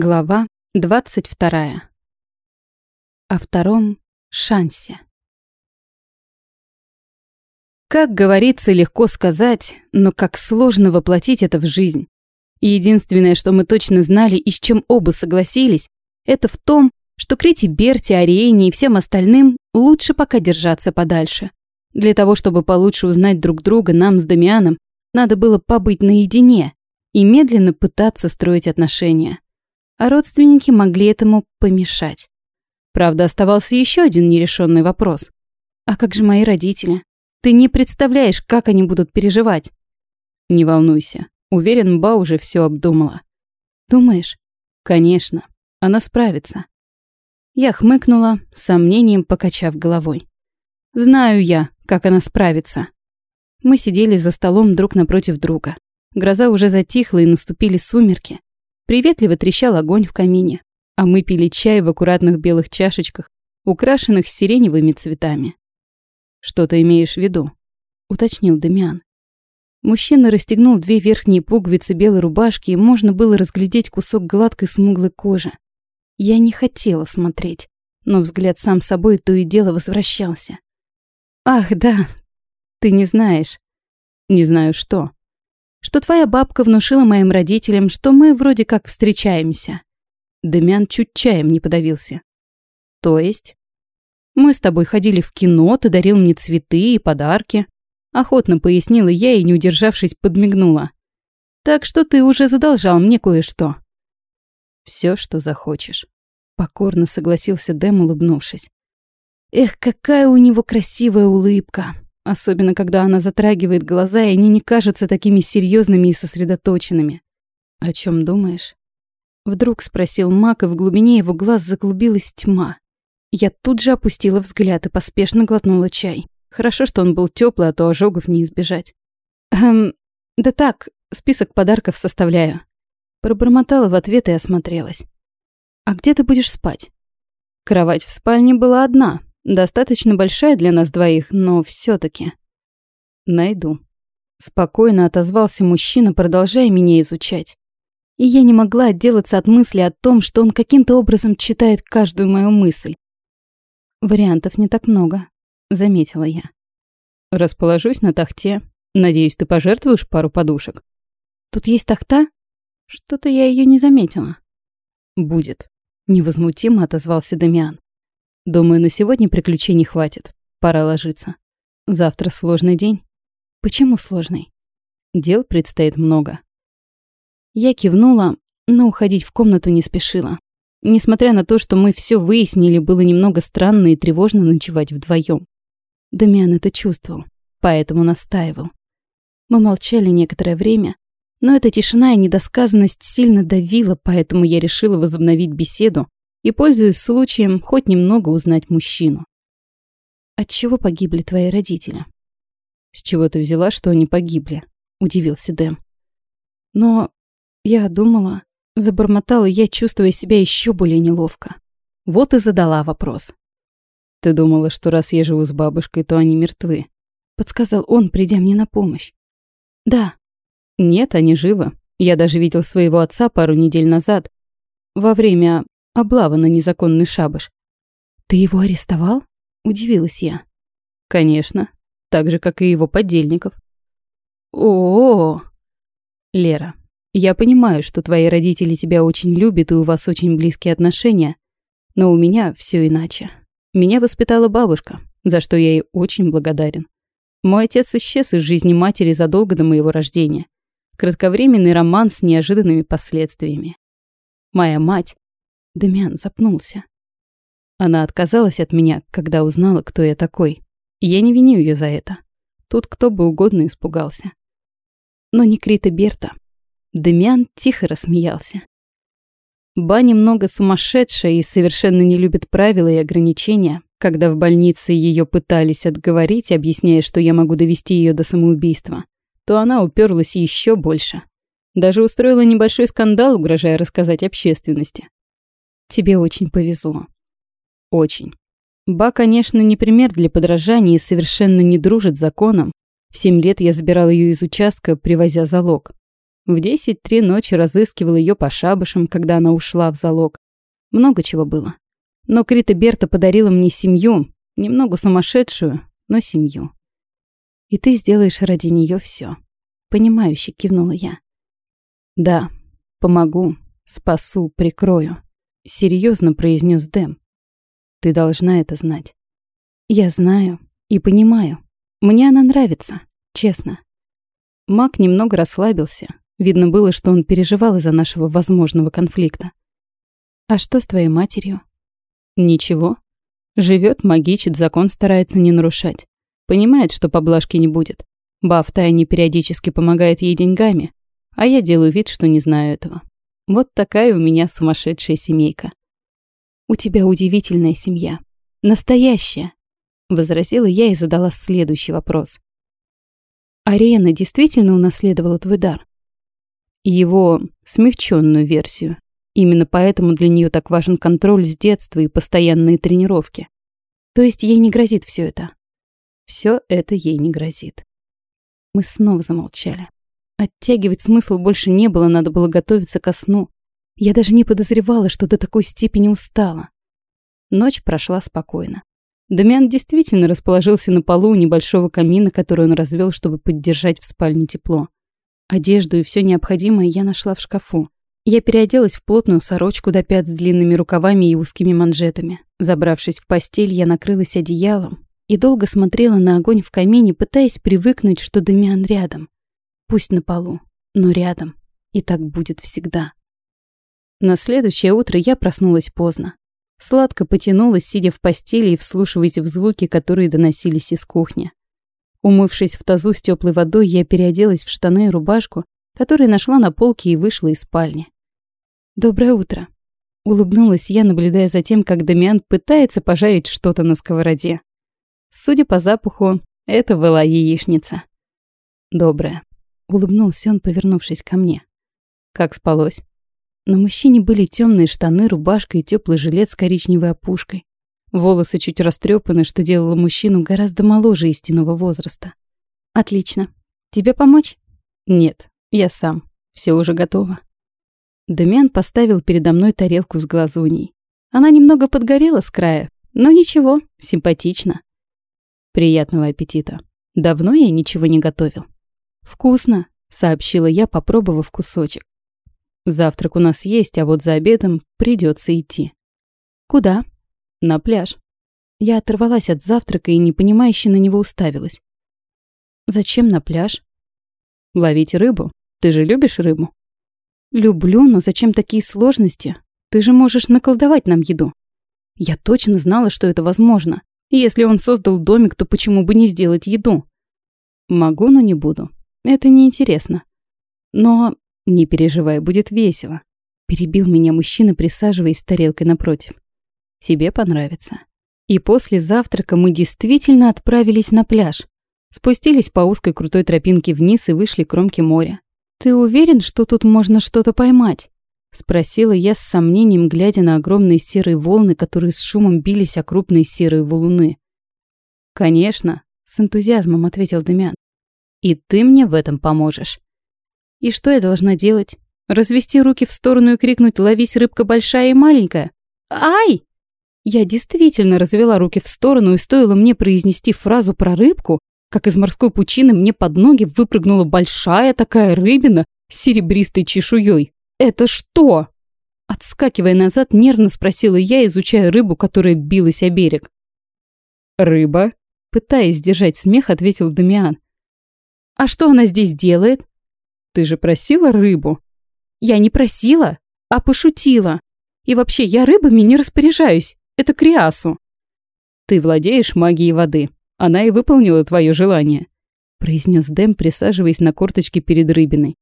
Глава 22. О втором шансе. Как говорится, легко сказать, но как сложно воплотить это в жизнь. единственное, что мы точно знали и с чем оба согласились, это в том, что Крити Берти, Ариэне и всем остальным лучше пока держаться подальше. Для того, чтобы получше узнать друг друга, нам с Дамианом надо было побыть наедине и медленно пытаться строить отношения а родственники могли этому помешать. Правда, оставался еще один нерешенный вопрос. А как же мои родители? Ты не представляешь, как они будут переживать. Не волнуйся. Уверен, Ба уже все обдумала. Думаешь? Конечно. Она справится. Я хмыкнула, сомнением покачав головой. Знаю я, как она справится. Мы сидели за столом друг напротив друга. Гроза уже затихла и наступили сумерки. Приветливо трещал огонь в камине, а мы пили чай в аккуратных белых чашечках, украшенных сиреневыми цветами. «Что ты имеешь в виду?» — уточнил Дамиан. Мужчина расстегнул две верхние пуговицы белой рубашки, и можно было разглядеть кусок гладкой смуглой кожи. Я не хотела смотреть, но взгляд сам собой то и дело возвращался. «Ах, да, ты не знаешь». «Не знаю что», что твоя бабка внушила моим родителям, что мы вроде как встречаемся. Демян чуть чаем не подавился. То есть? Мы с тобой ходили в кино, ты дарил мне цветы и подарки. Охотно пояснила я и, не удержавшись, подмигнула. Так что ты уже задолжал мне кое-что. Все, что захочешь. Покорно согласился Дэм, улыбнувшись. Эх, какая у него красивая улыбка. Особенно, когда она затрагивает глаза, и они не кажутся такими серьезными и сосредоточенными. «О чем думаешь?» Вдруг спросил Мак, и в глубине его глаз заклубилась тьма. Я тут же опустила взгляд и поспешно глотнула чай. Хорошо, что он был теплый, а то ожогов не избежать. «Эм, да так, список подарков составляю». Пробормотала в ответ и осмотрелась. «А где ты будешь спать?» Кровать в спальне была одна, Достаточно большая для нас двоих, но все таки Найду. Спокойно отозвался мужчина, продолжая меня изучать. И я не могла отделаться от мысли о том, что он каким-то образом читает каждую мою мысль. Вариантов не так много, заметила я. Расположусь на тахте. Надеюсь, ты пожертвуешь пару подушек. Тут есть тахта? Что-то я ее не заметила. Будет. Невозмутимо отозвался Дамиан. Думаю, на сегодня приключений хватит. Пора ложиться. Завтра сложный день. Почему сложный? Дел предстоит много. Я кивнула, но уходить в комнату не спешила. Несмотря на то, что мы все выяснили, было немного странно и тревожно ночевать вдвоем. Дамиан это чувствовал, поэтому настаивал. Мы молчали некоторое время, но эта тишина и недосказанность сильно давила, поэтому я решила возобновить беседу, и, пользуясь случаем, хоть немного узнать мужчину. «От чего погибли твои родители?» «С чего ты взяла, что они погибли?» — удивился Дэм. «Но я думала...» Забормотала я, чувствуя себя еще более неловко. Вот и задала вопрос. «Ты думала, что раз я живу с бабушкой, то они мертвы?» Подсказал он, придя мне на помощь. «Да». «Нет, они живы. Я даже видел своего отца пару недель назад. Во время облава на незаконный шабаш. «Ты его арестовал?» – удивилась я. «Конечно, так же, как и его подельников». О, -о, -о, Лера, я понимаю, что твои родители тебя очень любят и у вас очень близкие отношения, но у меня все иначе. Меня воспитала бабушка, за что я ей очень благодарен. Мой отец исчез из жизни матери задолго до моего рождения. Кратковременный роман с неожиданными последствиями. Моя мать Демиан запнулся. Она отказалась от меня, когда узнала, кто я такой. я не виню ее за это. Тут кто бы угодно испугался. Но не Крита Берта. Демиан тихо рассмеялся. Ба немного сумасшедшая и совершенно не любит правила и ограничения. Когда в больнице ее пытались отговорить, объясняя, что я могу довести ее до самоубийства, то она уперлась еще больше. Даже устроила небольшой скандал, угрожая рассказать общественности. Тебе очень повезло. Очень. Ба, конечно, не пример для подражания и совершенно не дружит с законом. В семь лет я забирал ее из участка, привозя залог. В десять три ночи разыскивал ее по шабашам, когда она ушла в залог. Много чего было. Но Крита Берта подарила мне семью, немного сумасшедшую, но семью. И ты сделаешь ради нее все. Понимающе кивнула я. Да, помогу, спасу, прикрою. Серьезно произнес Дэм. Ты должна это знать. Я знаю и понимаю. Мне она нравится, честно. Мак немного расслабился. Видно было, что он переживал из-за нашего возможного конфликта. А что с твоей матерью? Ничего. Живет, магичит, закон старается не нарушать. Понимает, что поблажки не будет. Баф тайне периодически помогает ей деньгами, а я делаю вид, что не знаю этого. Вот такая у меня сумасшедшая семейка. У тебя удивительная семья. Настоящая. Возразила я и задала следующий вопрос. Ариена действительно унаследовала твой дар? Его смягченную версию. Именно поэтому для нее так важен контроль с детства и постоянные тренировки. То есть ей не грозит все это? Все это ей не грозит. Мы снова замолчали. Оттягивать смысла больше не было, надо было готовиться ко сну. Я даже не подозревала, что до такой степени устала. Ночь прошла спокойно. Дамиан действительно расположился на полу у небольшого камина, который он развел, чтобы поддержать в спальне тепло. Одежду и все необходимое я нашла в шкафу. Я переоделась в плотную сорочку до пят с длинными рукавами и узкими манжетами. Забравшись в постель, я накрылась одеялом и долго смотрела на огонь в камине, пытаясь привыкнуть, что Дамиан рядом. Пусть на полу, но рядом. И так будет всегда. На следующее утро я проснулась поздно. Сладко потянулась, сидя в постели и вслушиваясь в звуки, которые доносились из кухни. Умывшись в тазу с теплой водой, я переоделась в штаны и рубашку, которые нашла на полке и вышла из спальни. «Доброе утро», — улыбнулась я, наблюдая за тем, как Дамиан пытается пожарить что-то на сковороде. Судя по запаху, это была яичница. «Доброе», — улыбнулся он, повернувшись ко мне. «Как спалось?» На мужчине были темные штаны, рубашка и теплый жилет с коричневой опушкой. Волосы чуть растрепаны, что делало мужчину гораздо моложе истинного возраста. «Отлично. Тебе помочь?» «Нет, я сам. Все уже готово». Дамиан поставил передо мной тарелку с глазуньей. Она немного подгорела с края, но ничего, симпатично. Приятного аппетита. Давно я ничего не готовил. «Вкусно», — сообщила я, попробовав кусочек. Завтрак у нас есть, а вот за обедом придется идти. Куда? На пляж. Я оторвалась от завтрака и непонимающе на него уставилась. Зачем на пляж? Ловить рыбу. Ты же любишь рыбу? Люблю, но зачем такие сложности? Ты же можешь наколдовать нам еду. Я точно знала, что это возможно. Если он создал домик, то почему бы не сделать еду? Могу, но не буду. Это неинтересно. Но «Не переживай, будет весело», — перебил меня мужчина, присаживаясь с тарелкой напротив. «Тебе понравится». И после завтрака мы действительно отправились на пляж. Спустились по узкой крутой тропинке вниз и вышли к кромке моря. «Ты уверен, что тут можно что-то поймать?» — спросила я с сомнением, глядя на огромные серые волны, которые с шумом бились о крупные серые валуны. «Конечно», — с энтузиазмом ответил Демян. «И ты мне в этом поможешь». И что я должна делать? Развести руки в сторону и крикнуть «Ловись, рыбка большая и маленькая»? Ай! Я действительно развела руки в сторону, и стоило мне произнести фразу про рыбку, как из морской пучины мне под ноги выпрыгнула большая такая рыбина с серебристой чешуей. «Это что?» Отскакивая назад, нервно спросила я, изучая рыбу, которая билась о берег. «Рыба?» Пытаясь сдержать смех, ответил Дамиан. «А что она здесь делает?» Ты же просила рыбу? Я не просила, а пошутила. И вообще, я рыбами не распоряжаюсь. Это Криасу. Ты владеешь магией воды. Она и выполнила твое желание, произнес Дэм, присаживаясь на корточки перед рыбиной.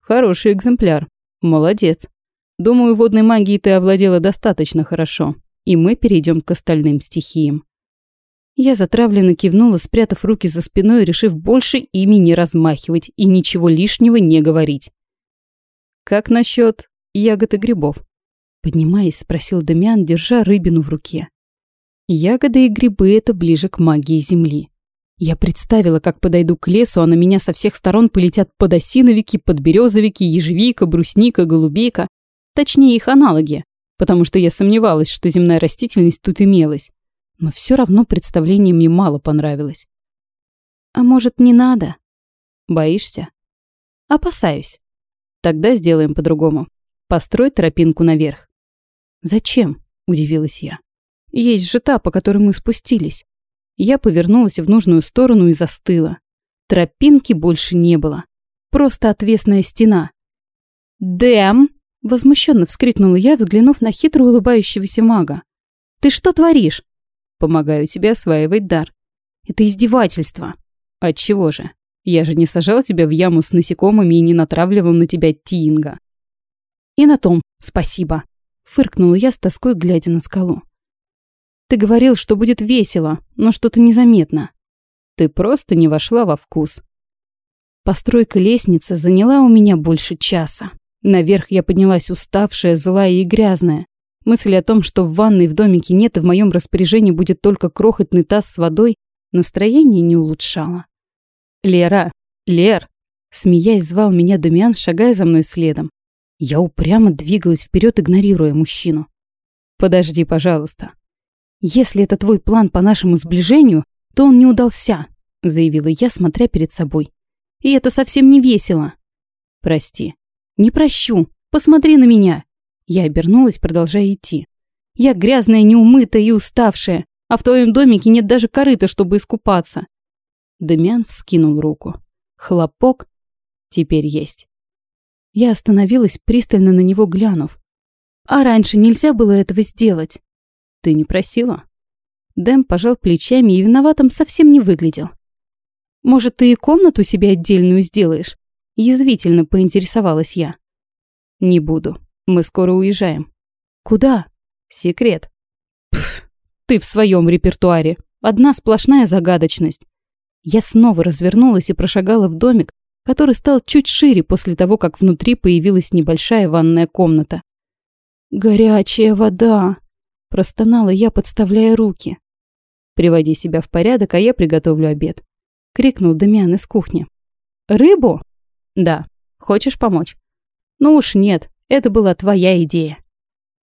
Хороший экземпляр. Молодец. Думаю, водной магией ты овладела достаточно хорошо, и мы перейдем к остальным стихиям. Я затравленно кивнула, спрятав руки за спиной, решив больше ими не размахивать и ничего лишнего не говорить. «Как насчет ягод и грибов?» Поднимаясь, спросил Дамиан, держа рыбину в руке. Ягоды и грибы — это ближе к магии Земли. Я представила, как подойду к лесу, а на меня со всех сторон полетят подосиновики, подберезовики, ежевика, брусника, голубика. Точнее, их аналоги, потому что я сомневалась, что земная растительность тут имелась. Но все равно представление мне мало понравилось. А может, не надо? Боишься? Опасаюсь. Тогда сделаем по-другому. Построй тропинку наверх. Зачем? Удивилась я. Есть же та, по которой мы спустились. Я повернулась в нужную сторону и застыла. Тропинки больше не было. Просто отвесная стена. «Дэм!» – возмущенно вскрикнула я, взглянув на хитро улыбающегося мага. «Ты что творишь?» «Помогаю тебе осваивать дар». «Это издевательство». «Отчего же? Я же не сажал тебя в яму с насекомыми и не натравливал на тебя тинга». «И на том спасибо», – фыркнула я с тоской, глядя на скалу. Ты говорил, что будет весело, но что-то незаметно. Ты просто не вошла во вкус. Постройка лестницы заняла у меня больше часа. Наверх я поднялась уставшая, злая и грязная. Мысль о том, что в ванной в домике нет и в моем распоряжении будет только крохотный таз с водой, настроение не улучшало. «Лера! Лер!» Смеясь, звал меня Дамиан, шагая за мной следом. Я упрямо двигалась вперед, игнорируя мужчину. «Подожди, пожалуйста», «Если это твой план по нашему сближению, то он не удался», — заявила я, смотря перед собой. «И это совсем не весело». «Прости». «Не прощу. Посмотри на меня». Я обернулась, продолжая идти. «Я грязная, неумытая и уставшая, а в твоем домике нет даже корыта, чтобы искупаться». Дамиан вскинул руку. Хлопок теперь есть. Я остановилась, пристально на него глянув. «А раньше нельзя было этого сделать?» Ты не просила. Дэм пожал плечами и виноватым совсем не выглядел. Может, ты и комнату себе отдельную сделаешь? Язвительно поинтересовалась я. Не буду. Мы скоро уезжаем. Куда? Секрет. Пф, ты в своем репертуаре. Одна сплошная загадочность. Я снова развернулась и прошагала в домик, который стал чуть шире после того, как внутри появилась небольшая ванная комната. «Горячая вода!» Простонала я, подставляя руки. «Приводи себя в порядок, а я приготовлю обед», — крикнул Дамиан из кухни. «Рыбу?» «Да. Хочешь помочь?» «Ну уж нет, это была твоя идея».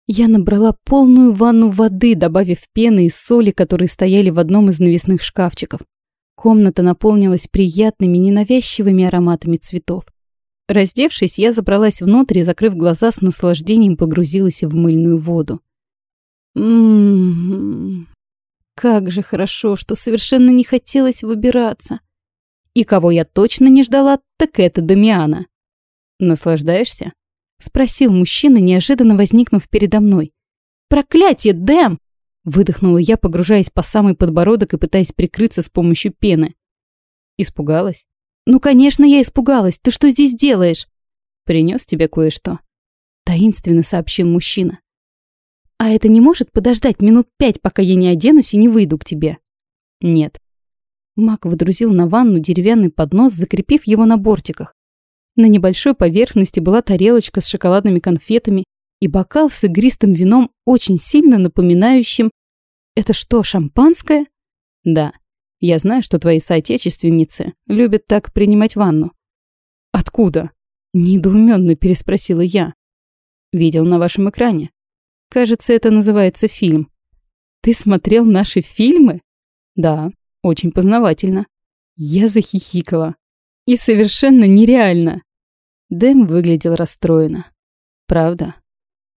Я набрала полную ванну воды, добавив пены и соли, которые стояли в одном из навесных шкафчиков. Комната наполнилась приятными, ненавязчивыми ароматами цветов. Раздевшись, я забралась внутрь и, закрыв глаза, с наслаждением погрузилась в мыльную воду. Ммм, как же хорошо, что совершенно не хотелось выбираться. И кого я точно не ждала, так это Дамиана. Наслаждаешься? Спросил мужчина, неожиданно возникнув передо мной. «Проклятие, Дэм!» Выдохнула я, погружаясь по самый подбородок и пытаясь прикрыться с помощью пены. Испугалась? «Ну, конечно, я испугалась. Ты что здесь делаешь?» «Принес тебе кое-что», — таинственно сообщил мужчина. А это не может подождать минут пять, пока я не оденусь и не выйду к тебе? Нет. Мак выдрузил на ванну деревянный поднос, закрепив его на бортиках. На небольшой поверхности была тарелочка с шоколадными конфетами и бокал с игристым вином, очень сильно напоминающим... Это что, шампанское? Да. Я знаю, что твои соотечественницы любят так принимать ванну. Откуда? Недоуменно переспросила я. Видел на вашем экране. Кажется, это называется фильм. Ты смотрел наши фильмы? Да, очень познавательно. Я захихикала. И совершенно нереально. Дэм выглядел расстроенно. Правда?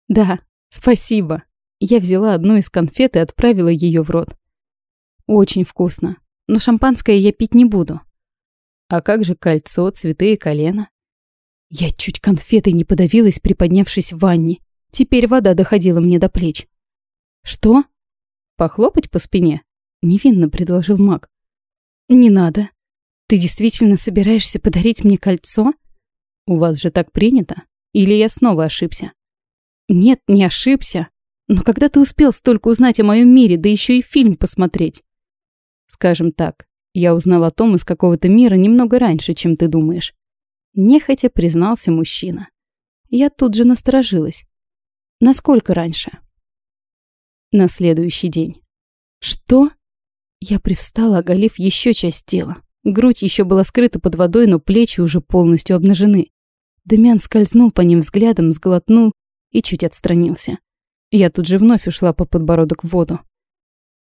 Да, спасибо. Я взяла одну из конфет и отправила ее в рот. Очень вкусно. Но шампанское я пить не буду. А как же кольцо, цветы и колено? Я чуть конфетой не подавилась, приподнявшись в ванне. Теперь вода доходила мне до плеч. «Что?» «Похлопать по спине?» — невинно предложил маг. «Не надо. Ты действительно собираешься подарить мне кольцо? У вас же так принято? Или я снова ошибся?» «Нет, не ошибся. Но когда ты успел столько узнать о моем мире, да еще и фильм посмотреть?» «Скажем так, я узнал о том из какого-то мира немного раньше, чем ты думаешь». Нехотя признался мужчина. Я тут же насторожилась. Насколько раньше? На следующий день. Что? Я привстала, оголив еще часть тела. Грудь еще была скрыта под водой, но плечи уже полностью обнажены. Демян скользнул по ним взглядом, сглотнул и чуть отстранился. Я тут же вновь ушла по подбородок в воду.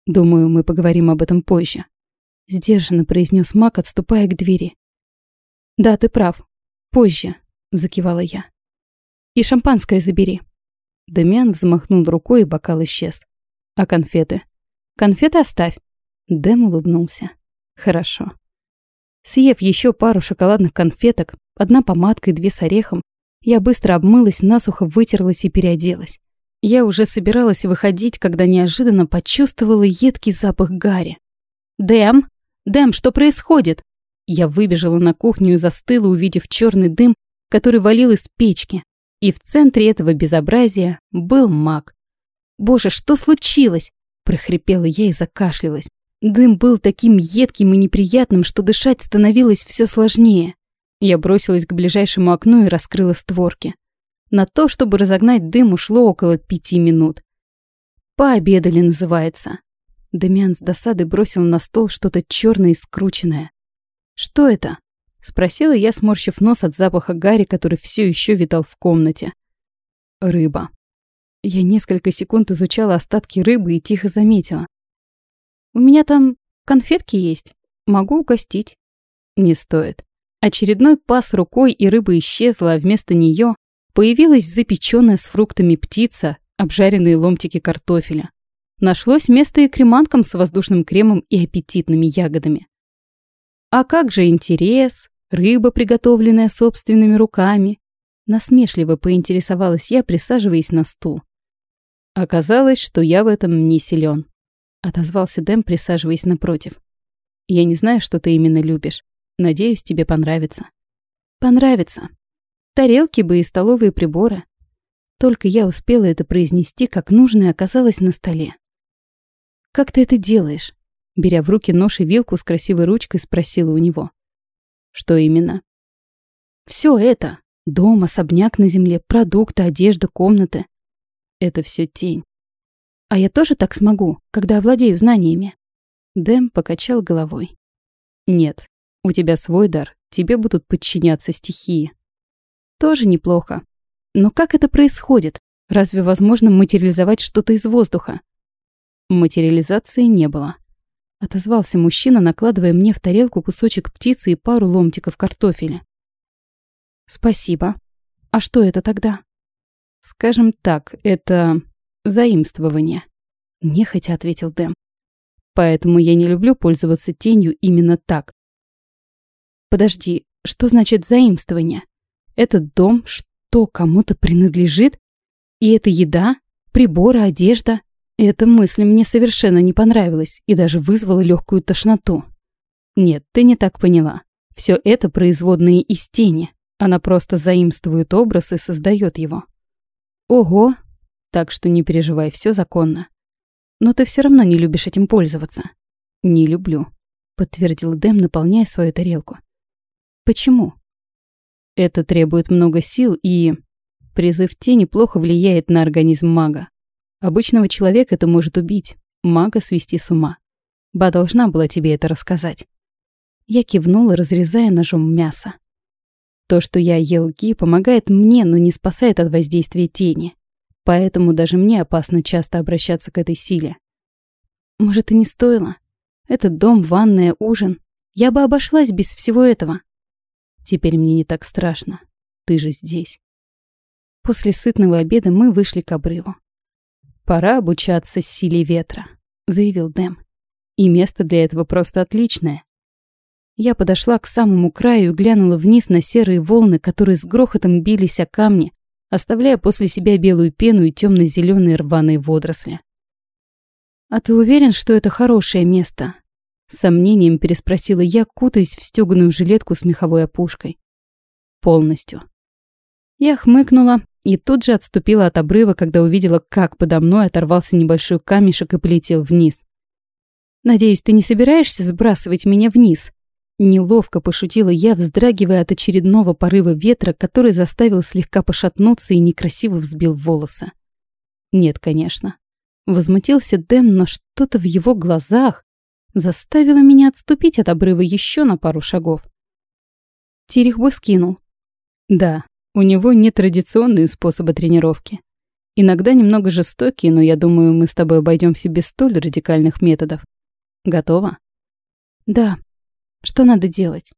Думаю, мы поговорим об этом позже. Сдержанно произнес Мак, отступая к двери. Да, ты прав. Позже, закивала я. И шампанское забери. Демян взмахнул рукой, и бокал исчез. А конфеты? Конфеты оставь. Дэм улыбнулся. Хорошо. Съев еще пару шоколадных конфеток, одна помадка и две с орехом, я быстро обмылась, насухо вытерлась и переоделась. Я уже собиралась выходить, когда неожиданно почувствовала едкий запах гари. «Дэм! Дэм, что происходит?» Я выбежала на кухню и застыла, увидев черный дым, который валил из печки. И в центре этого безобразия был маг. «Боже, что случилось?» – прохрипела я и закашлялась. Дым был таким едким и неприятным, что дышать становилось все сложнее. Я бросилась к ближайшему окну и раскрыла створки. На то, чтобы разогнать дым, ушло около пяти минут. «Пообедали» называется. Демьян с досадой бросил на стол что-то черное и скрученное. «Что это?» — спросила я, сморщив нос от запаха гари, который все еще витал в комнате. «Рыба». Я несколько секунд изучала остатки рыбы и тихо заметила. «У меня там конфетки есть. Могу угостить». «Не стоит». Очередной пас рукой, и рыба исчезла, а вместо нее появилась запеченная с фруктами птица, обжаренные ломтики картофеля. Нашлось место и креманкам с воздушным кремом и аппетитными ягодами. А как же интерес, рыба, приготовленная собственными руками? Насмешливо поинтересовалась я, присаживаясь на стул. Оказалось, что я в этом не силен. Отозвался Дэм, присаживаясь напротив. Я не знаю, что ты именно любишь. Надеюсь, тебе понравится. Понравится. Тарелки бы и столовые приборы. Только я успела это произнести, как нужно, и оказалось на столе. «Как ты это делаешь?» Беря в руки нож и вилку с красивой ручкой, спросила у него. «Что именно?» «Все это. Дом, особняк на земле, продукты, одежда, комнаты. Это все тень. А я тоже так смогу, когда овладею знаниями?» Дэм покачал головой. «Нет, у тебя свой дар, тебе будут подчиняться стихии». «Тоже неплохо. Но как это происходит? Разве возможно материализовать что-то из воздуха?» Материализации не было. Отозвался мужчина, накладывая мне в тарелку кусочек птицы и пару ломтиков картофеля. «Спасибо. А что это тогда?» «Скажем так, это заимствование», — нехотя ответил Дэм. «Поэтому я не люблю пользоваться тенью именно так». «Подожди, что значит заимствование? Этот дом что, кому-то принадлежит? И это еда, приборы, одежда?» Эта мысль мне совершенно не понравилась и даже вызвала легкую тошноту. Нет, ты не так поняла. Все это производные из тени. Она просто заимствует образ и создает его. Ого! Так что не переживай, все законно. Но ты все равно не любишь этим пользоваться. Не люблю, подтвердил Дэм, наполняя свою тарелку. Почему? Это требует много сил и... Призыв тени плохо влияет на организм мага. Обычного человека это может убить, мага свести с ума. Ба должна была тебе это рассказать. Я кивнула, разрезая ножом мясо. То, что я ел ги, помогает мне, но не спасает от воздействия тени. Поэтому даже мне опасно часто обращаться к этой силе. Может, и не стоило. Этот дом, ванная, ужин. Я бы обошлась без всего этого. Теперь мне не так страшно. Ты же здесь. После сытного обеда мы вышли к обрыву. «Пора обучаться силе ветра», — заявил Дэм. «И место для этого просто отличное». Я подошла к самому краю и глянула вниз на серые волны, которые с грохотом бились о камни, оставляя после себя белую пену и темно-зеленые рваные водоросли. «А ты уверен, что это хорошее место?» С сомнением переспросила я, кутаясь в стёганую жилетку с меховой опушкой. «Полностью». Я хмыкнула и тут же отступила от обрыва, когда увидела, как подо мной оторвался небольшой камешек и полетел вниз. «Надеюсь, ты не собираешься сбрасывать меня вниз?» Неловко пошутила я, вздрагивая от очередного порыва ветра, который заставил слегка пошатнуться и некрасиво взбил волосы. «Нет, конечно». Возмутился Дэм, но что-то в его глазах заставило меня отступить от обрыва еще на пару шагов. Тирих бы скинул. Да, у него нетрадиционные способы тренировки. Иногда немного жестокие, но я думаю, мы с тобой обойдемся без столь радикальных методов. Готова? Да. Что надо делать?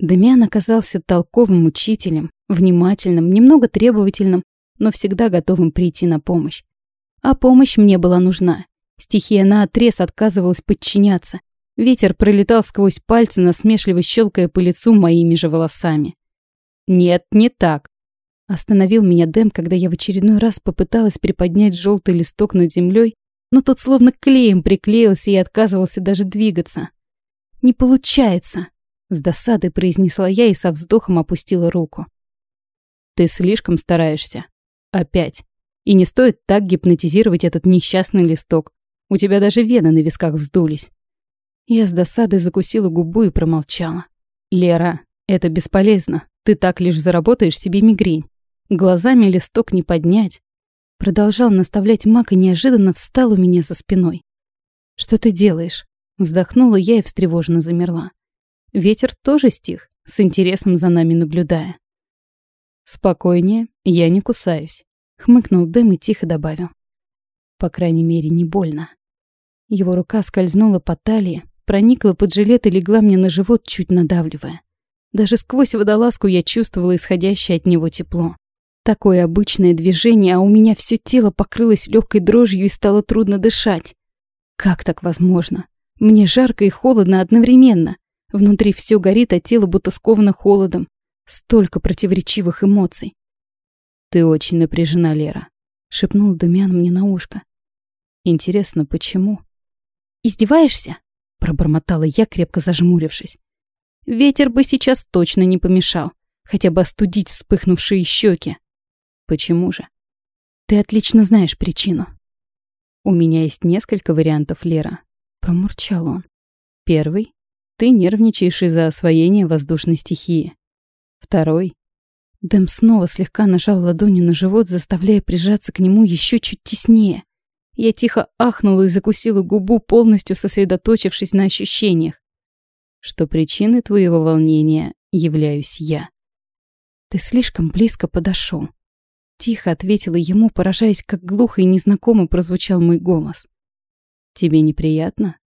Демиан оказался толковым учителем, внимательным, немного требовательным, но всегда готовым прийти на помощь. А помощь мне была нужна. Стихия наотрез отказывалась подчиняться. Ветер пролетал сквозь пальцы, насмешливо щелкая по лицу моими же волосами. «Нет, не так. Остановил меня Дэм, когда я в очередной раз попыталась приподнять желтый листок над землей, но тот словно клеем приклеился и отказывался даже двигаться. «Не получается!» — с досадой произнесла я и со вздохом опустила руку. «Ты слишком стараешься. Опять. И не стоит так гипнотизировать этот несчастный листок. У тебя даже вены на висках вздулись». Я с досадой закусила губу и промолчала. «Лера, это бесполезно. Ты так лишь заработаешь себе мигрень. Глазами листок не поднять. Продолжал наставлять Мак и неожиданно встал у меня за спиной. «Что ты делаешь?» Вздохнула я и встревоженно замерла. Ветер тоже стих, с интересом за нами наблюдая. «Спокойнее, я не кусаюсь», — хмыкнул Дэм и тихо добавил. «По крайней мере, не больно». Его рука скользнула по талии, проникла под жилет и легла мне на живот, чуть надавливая. Даже сквозь водолазку я чувствовала исходящее от него тепло. Такое обычное движение, а у меня все тело покрылось легкой дрожью и стало трудно дышать. Как так возможно? Мне жарко и холодно одновременно. Внутри все горит, а тело будто сковано холодом. Столько противоречивых эмоций. «Ты очень напряжена, Лера», — шепнул Дамиан мне на ушко. «Интересно, почему?» «Издеваешься?» — пробормотала я, крепко зажмурившись. «Ветер бы сейчас точно не помешал, хотя бы остудить вспыхнувшие щеки. Почему же? Ты отлично знаешь причину. У меня есть несколько вариантов, Лера. Промурчал он. Первый. Ты нервничаешь из-за освоения воздушной стихии. Второй. Дэм снова слегка нажал ладонью на живот, заставляя прижаться к нему еще чуть теснее. Я тихо ахнула и закусила губу, полностью сосредоточившись на ощущениях. Что причиной твоего волнения являюсь я. Ты слишком близко подошел. Тихо ответила ему, поражаясь, как глухо и незнакомо прозвучал мой голос. «Тебе неприятно?»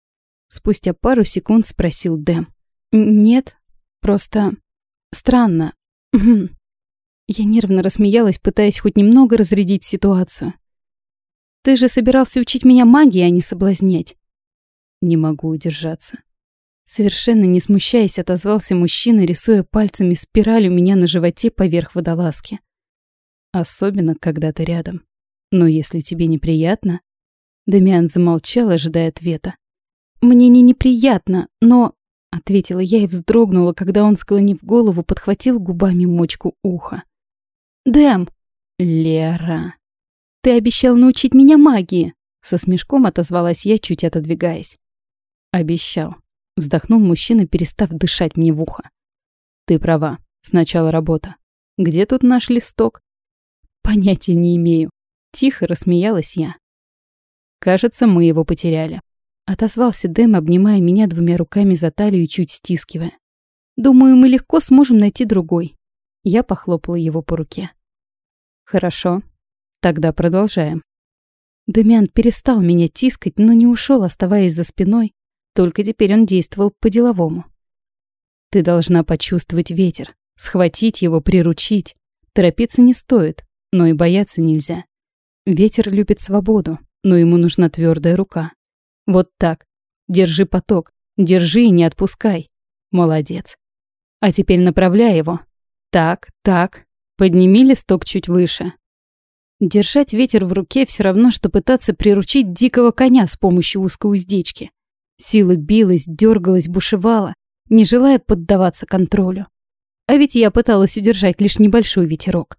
Спустя пару секунд спросил Дэм. «Нет, просто... странно. Я нервно рассмеялась, пытаясь хоть немного разрядить ситуацию. «Ты же собирался учить меня магии, а не соблазнять». «Не могу удержаться». Совершенно не смущаясь, отозвался мужчина, рисуя пальцами спираль у меня на животе поверх водолазки. Особенно, когда ты рядом. Но если тебе неприятно... Дамиан замолчал, ожидая ответа. «Мне не неприятно, но...» — ответила я и вздрогнула, когда он, склонив голову, подхватил губами мочку уха. «Дэм!» «Лера!» «Ты обещал научить меня магии!» Со смешком отозвалась я, чуть отодвигаясь. «Обещал», — вздохнул мужчина, перестав дышать мне в ухо. «Ты права. Сначала работа. Где тут наш листок?» Понятия не имею. Тихо рассмеялась я. Кажется, мы его потеряли. Отозвался Дэм, обнимая меня двумя руками за талию чуть стискивая. Думаю, мы легко сможем найти другой. Я похлопала его по руке. Хорошо. Тогда продолжаем. Демиан перестал меня тискать, но не ушел, оставаясь за спиной. Только теперь он действовал по-деловому. Ты должна почувствовать ветер, схватить его, приручить. Торопиться не стоит но и бояться нельзя. Ветер любит свободу, но ему нужна твердая рука. Вот так. Держи поток, держи и не отпускай. Молодец. А теперь направляй его. Так, так. Подними листок чуть выше. Держать ветер в руке все равно, что пытаться приручить дикого коня с помощью узкой уздечки. Сила билась, дергалась, бушевала, не желая поддаваться контролю. А ведь я пыталась удержать лишь небольшой ветерок.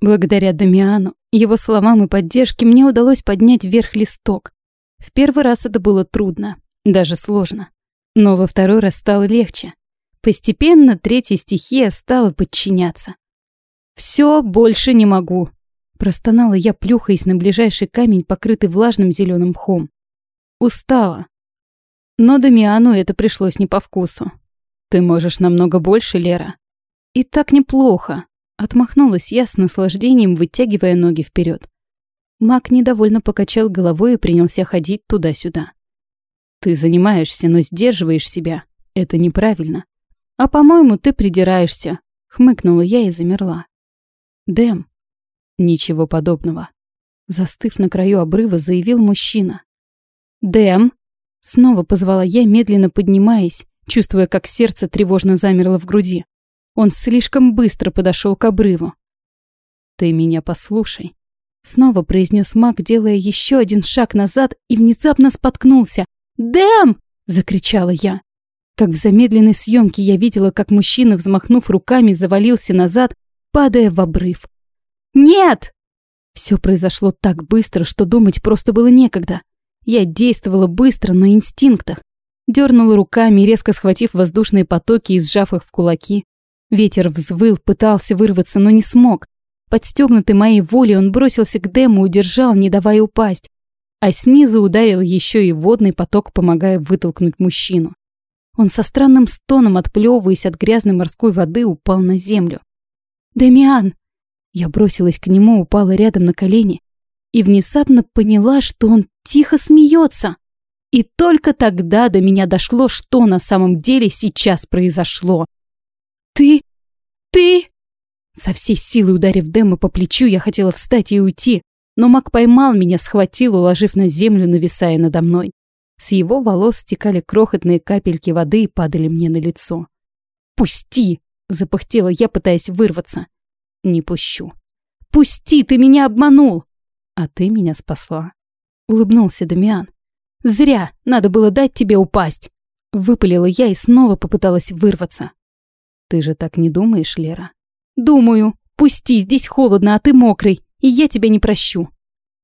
Благодаря Дамиану, его словам и поддержке мне удалось поднять вверх листок. В первый раз это было трудно, даже сложно. Но во второй раз стало легче. Постепенно третья стихия стала подчиняться. «Все, больше не могу», – простонала я, плюхаясь на ближайший камень, покрытый влажным зеленым мхом. «Устала». Но Дамиану это пришлось не по вкусу. «Ты можешь намного больше, Лера». «И так неплохо», — отмахнулась я с наслаждением, вытягивая ноги вперед. Мак недовольно покачал головой и принялся ходить туда-сюда. «Ты занимаешься, но сдерживаешь себя. Это неправильно. А, по-моему, ты придираешься», — хмыкнула я и замерла. «Дэм». «Ничего подобного». Застыв на краю обрыва, заявил мужчина. «Дэм!» Снова позвала я, медленно поднимаясь, чувствуя, как сердце тревожно замерло в груди. Он слишком быстро подошел к обрыву. «Ты меня послушай», — снова произнес маг, делая еще один шаг назад и внезапно споткнулся. «Дэм!» — закричала я. Как в замедленной съемке я видела, как мужчина, взмахнув руками, завалился назад, падая в обрыв. «Нет!» Все произошло так быстро, что думать просто было некогда. Я действовала быстро, на инстинктах. Дернула руками, резко схватив воздушные потоки и сжав их в кулаки. Ветер взвыл, пытался вырваться, но не смог. Подстегнутый моей волей, он бросился к Дэму удержал, не давая упасть. А снизу ударил еще и водный поток, помогая вытолкнуть мужчину. Он со странным стоном, отплевываясь от грязной морской воды, упал на землю. «Дамиан!» Я бросилась к нему, упала рядом на колени и внезапно поняла, что он тихо смеется. И только тогда до меня дошло, что на самом деле сейчас произошло. «Ты... ты...» Со всей силы ударив Дэма по плечу, я хотела встать и уйти, но Мак поймал меня, схватил, уложив на землю, нависая надо мной. С его волос стекали крохотные капельки воды и падали мне на лицо. «Пусти!» — запыхтела я, пытаясь вырваться. «Не пущу». «Пусти, ты меня обманул!» А ты меня спасла. Улыбнулся Дамиан. Зря, надо было дать тебе упасть. Выпалила я и снова попыталась вырваться. Ты же так не думаешь, Лера? Думаю. Пусти, здесь холодно, а ты мокрый, и я тебя не прощу.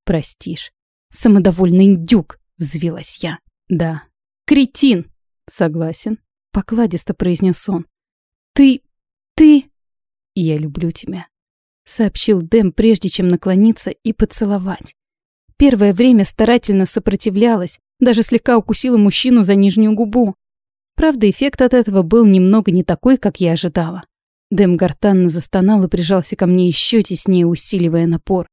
Простишь. Самодовольный индюк, взвилась я. Да. Кретин. Согласен. Покладисто произнес он. Ты... ты... Я люблю тебя сообщил Дэм, прежде чем наклониться и поцеловать. Первое время старательно сопротивлялась, даже слегка укусила мужчину за нижнюю губу. Правда, эффект от этого был немного не такой, как я ожидала. Дэм гортанно застонал и прижался ко мне еще теснее, усиливая напор.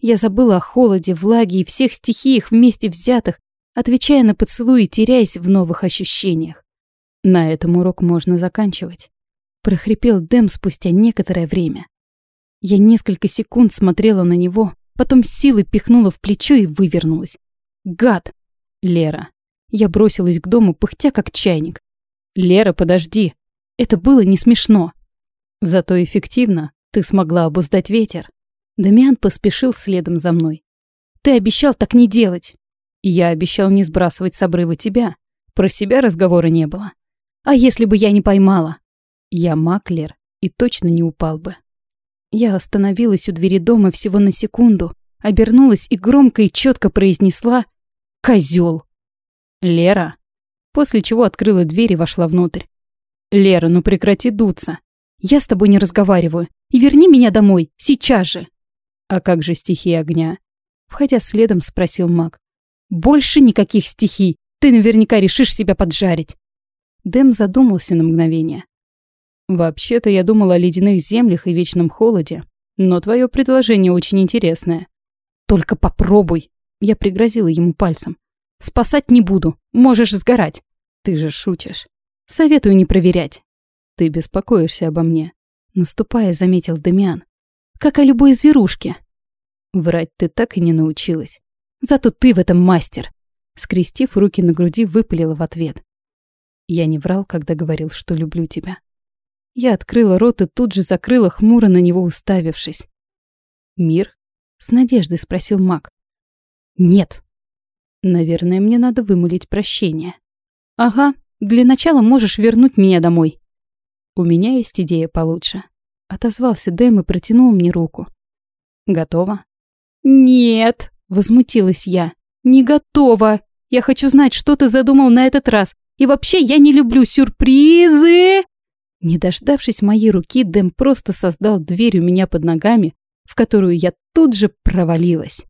Я забыла о холоде, влаге и всех стихиях вместе взятых, отвечая на поцелуи теряясь в новых ощущениях. На этом урок можно заканчивать. Прохрипел Дэм спустя некоторое время. Я несколько секунд смотрела на него, потом силой пихнула в плечо и вывернулась. Гад! Лера. Я бросилась к дому, пыхтя как чайник. Лера, подожди. Это было не смешно. Зато эффективно ты смогла обуздать ветер. Дамиан поспешил следом за мной. Ты обещал так не делать. Я обещал не сбрасывать с обрыва тебя. Про себя разговора не было. А если бы я не поймала? Я маклер и точно не упал бы. Я остановилась у двери дома всего на секунду, обернулась и громко и четко произнесла «Козёл!» «Лера!» После чего открыла дверь и вошла внутрь. «Лера, ну прекрати дуться. Я с тобой не разговариваю. И верни меня домой, сейчас же!» «А как же стихии огня?» Входя следом, спросил маг. «Больше никаких стихий. Ты наверняка решишь себя поджарить». Дэм задумался на мгновение. Вообще-то я думала о ледяных землях и вечном холоде, но твое предложение очень интересное. Только попробуй. Я пригрозила ему пальцем. Спасать не буду, можешь сгорать. Ты же шутишь. Советую не проверять. Ты беспокоишься обо мне. Наступая, заметил Дамиан. Как о любой зверушке. Врать ты так и не научилась. Зато ты в этом мастер. Скрестив руки на груди, выпалила в ответ. Я не врал, когда говорил, что люблю тебя. Я открыла рот и тут же закрыла, хмуро на него уставившись. «Мир?» — с надеждой спросил маг. «Нет». «Наверное, мне надо вымолить прощение». «Ага, для начала можешь вернуть меня домой». «У меня есть идея получше». Отозвался Дэм и протянул мне руку. «Готово?» «Нет», — возмутилась я. «Не готова. Я хочу знать, что ты задумал на этот раз. И вообще я не люблю сюрпризы!» Не дождавшись моей руки, Дэм просто создал дверь у меня под ногами, в которую я тут же провалилась.